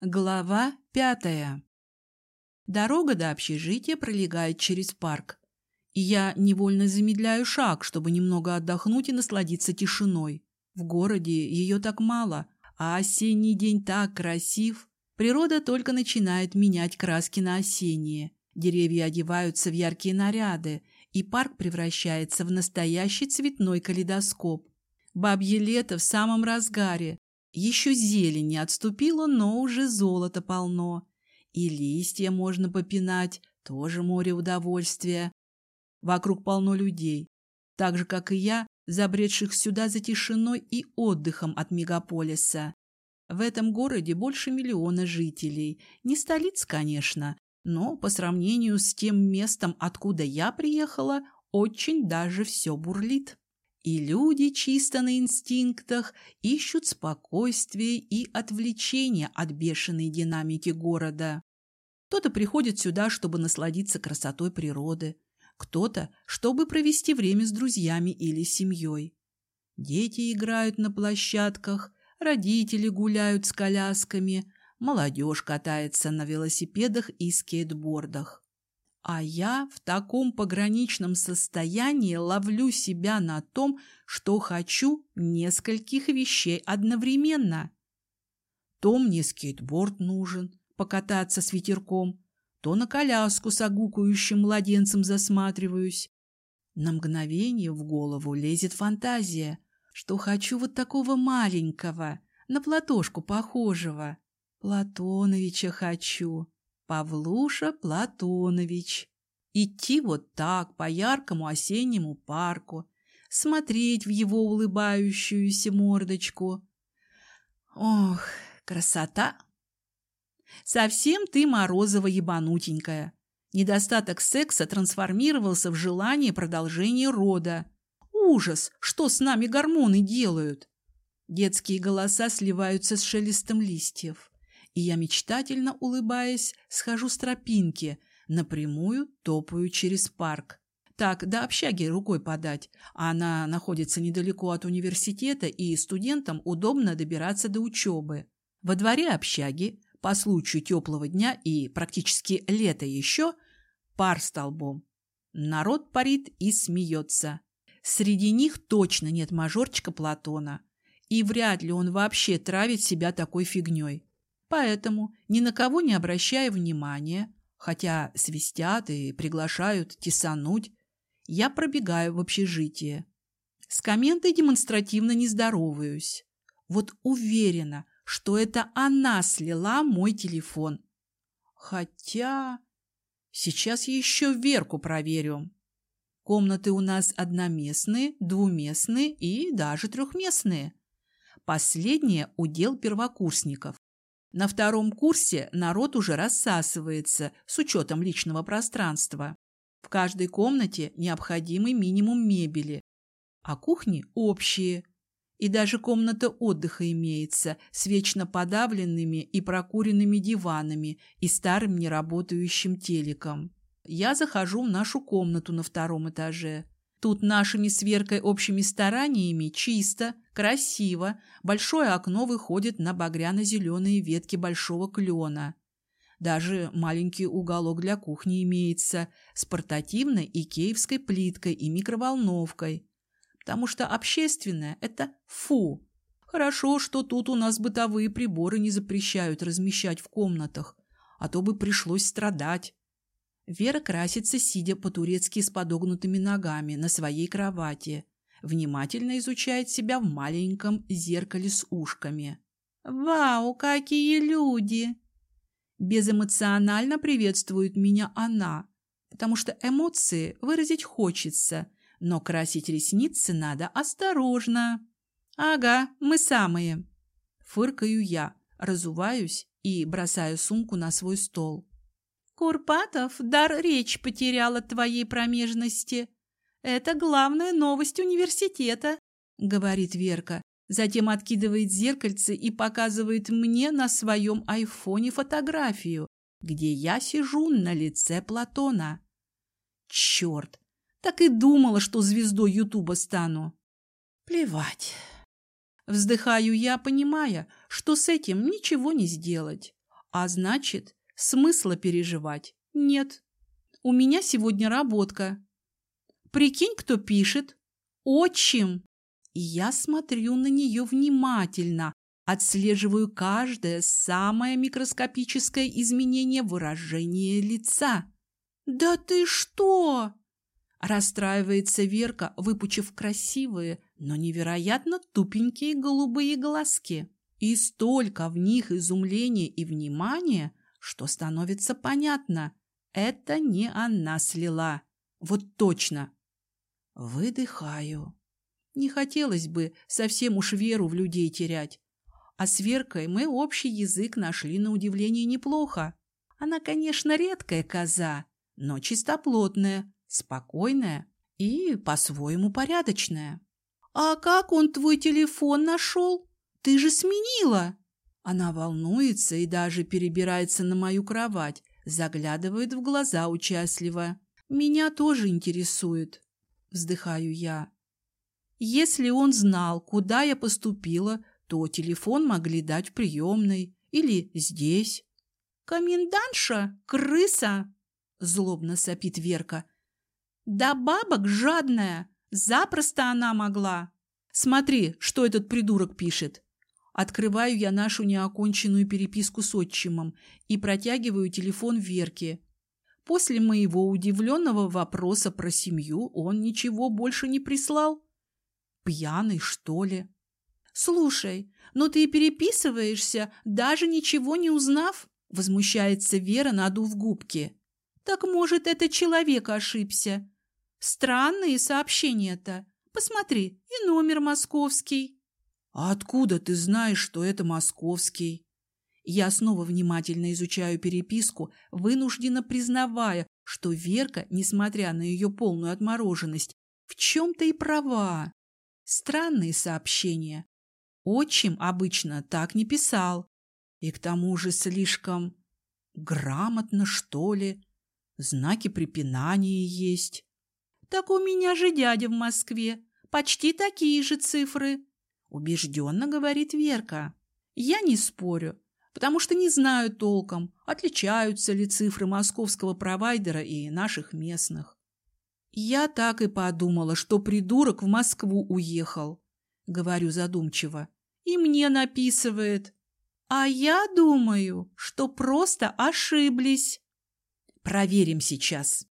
Глава пятая. Дорога до общежития пролегает через парк, и я невольно замедляю шаг, чтобы немного отдохнуть и насладиться тишиной. В городе ее так мало, а осенний день так красив. Природа только начинает менять краски на осенние. Деревья одеваются в яркие наряды, и парк превращается в настоящий цветной калейдоскоп. Бабье лето в самом разгаре, еще зелень не отступила, но уже золото полно. И листья можно попинать, тоже море удовольствия. Вокруг полно людей, так же, как и я, забредших сюда за тишиной и отдыхом от мегаполиса. В этом городе больше миллиона жителей. Не столица, конечно, но по сравнению с тем местом, откуда я приехала, очень даже все бурлит. И люди чисто на инстинктах ищут спокойствия и отвлечения от бешеной динамики города. Кто-то приходит сюда, чтобы насладиться красотой природы, кто-то, чтобы провести время с друзьями или семьей. Дети играют на площадках, родители гуляют с колясками, молодежь катается на велосипедах и скейтбордах. А я в таком пограничном состоянии ловлю себя на том, что хочу нескольких вещей одновременно. То мне скейтборд нужен, покататься с ветерком, то на коляску с огукающим младенцем засматриваюсь. На мгновение в голову лезет фантазия, что хочу вот такого маленького, на платошку похожего. Платоновича хочу. Павлуша Платонович. Идти вот так по яркому осеннему парку, смотреть в его улыбающуюся мордочку. Ох, красота! Совсем ты Морозова ебанутенькая. Недостаток секса трансформировался в желание продолжения рода. Ужас, что с нами гормоны делают. Детские голоса сливаются с шелестом листьев и я, мечтательно улыбаясь, схожу с тропинки, напрямую топаю через парк. Так, до общаги рукой подать. Она находится недалеко от университета, и студентам удобно добираться до учебы. Во дворе общаги, по случаю теплого дня и практически лета еще, пар столбом. Народ парит и смеется. Среди них точно нет мажорчика Платона. И вряд ли он вообще травит себя такой фигней. Поэтому, ни на кого не обращая внимания, хотя свистят и приглашают тесануть, я пробегаю в общежитие. С комментой демонстративно не здороваюсь. Вот уверена, что это она слила мой телефон. Хотя... Сейчас еще Верку проверю. Комнаты у нас одноместные, двуместные и даже трехместные. Последнее – удел первокурсников. На втором курсе народ уже рассасывается с учетом личного пространства. В каждой комнате необходимый минимум мебели, а кухни общие. И даже комната отдыха имеется с вечно подавленными и прокуренными диванами и старым неработающим телеком. Я захожу в нашу комнату на втором этаже. Тут нашими сверкой общими стараниями чисто, красиво, большое окно выходит на багряно-зеленые ветки большого клена. Даже маленький уголок для кухни имеется с портативной икеевской плиткой и микроволновкой. Потому что общественное – это фу. Хорошо, что тут у нас бытовые приборы не запрещают размещать в комнатах, а то бы пришлось страдать. Вера красится, сидя по-турецки с подогнутыми ногами на своей кровати. Внимательно изучает себя в маленьком зеркале с ушками. «Вау, какие люди!» Безэмоционально приветствует меня она, потому что эмоции выразить хочется, но красить ресницы надо осторожно. «Ага, мы самые!» Фыркаю я, разуваюсь и бросаю сумку на свой стол. Курпатов дар речь потерял от твоей промежности. Это главная новость университета, говорит Верка. Затем откидывает зеркальце и показывает мне на своем айфоне фотографию, где я сижу на лице Платона. Черт! Так и думала, что звездой Ютуба стану. Плевать. Вздыхаю я, понимая, что с этим ничего не сделать. А значит, смысла переживать нет. У меня сегодня работка. Прикинь, кто пишет. Отчим. И я смотрю на нее внимательно, отслеживаю каждое самое микроскопическое изменение выражения лица. «Да ты что?» Расстраивается Верка, выпучив красивые, но невероятно тупенькие голубые глазки. И столько в них изумления и внимания, что становится понятно. Это не она слила. Вот точно. Выдыхаю. Не хотелось бы совсем уж веру в людей терять. А с Веркой мы общий язык нашли на удивление неплохо. Она, конечно, редкая коза, но чистоплотная, спокойная и по-своему порядочная. «А как он твой телефон нашел? Ты же сменила!» Она волнуется и даже перебирается на мою кровать, заглядывает в глаза участливо. «Меня тоже интересует», — вздыхаю я. «Если он знал, куда я поступила, то телефон могли дать в приемной или здесь». «Комендантша? Крыса!» — злобно сопит Верка. «Да бабок жадная! Запросто она могла!» «Смотри, что этот придурок пишет!» Открываю я нашу неоконченную переписку с отчимом и протягиваю телефон Верке. После моего удивленного вопроса про семью он ничего больше не прислал. Пьяный, что ли? «Слушай, но ты переписываешься, даже ничего не узнав?» Возмущается Вера, надув губки. «Так, может, это человек ошибся? Странные сообщения-то. Посмотри, и номер московский». «А откуда ты знаешь, что это московский?» Я снова внимательно изучаю переписку, вынужденно признавая, что Верка, несмотря на ее полную отмороженность, в чем-то и права. Странные сообщения. Отчим обычно так не писал. И к тому же слишком грамотно, что ли. Знаки препинания есть. Так у меня же дядя в Москве. Почти такие же цифры. Убежденно говорит Верка. Я не спорю, потому что не знаю толком, отличаются ли цифры московского провайдера и наших местных. Я так и подумала, что придурок в Москву уехал, говорю задумчиво, и мне написывает. А я думаю, что просто ошиблись. Проверим сейчас.